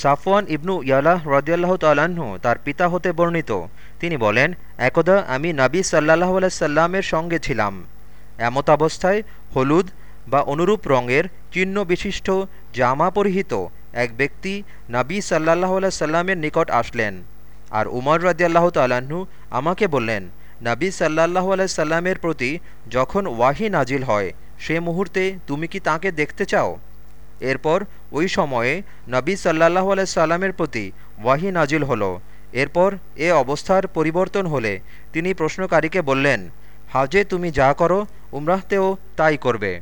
সাফওয়ান ইবনু ইয়ালাহ রদিয়াল্লাহ তাল্লাহ্ন তার পিতা হতে বর্ণিত। তিনি বলেন, একদা আমি নাবী সাল্লাহ সাল্লামের সঙ্গে ছিলাম। এমত অবস্থায় হলুদ বা অনুরূপ রঙের চিহ্ন বিশিষ্ট জামা পরিহিত এক ব্যক্তি নাবী সাল্লাহ সাল্লামের নিকট আসলেন। আর উমর রাজিয়াল্লাহ তাল্লাহ্ন আমাকে বললেন, নাবী সাল্লাহ সাল্লামের প্রতি যখন ওয়াহি নাজিল হয়, সে মুহূর্তে তুমি কি তাকে দেখতে চাও? এরপর ওই সময়ে নবী সাল্লাহ সাল্লামের প্রতি ওয়াহি নাজিল হলো। এরপর এ অবস্থার পরিবর্তন হলে তিনি প্রশ্নকারীকে বললেন, হাজে তুমি যা করো, উমরাহতেও তাই করবে।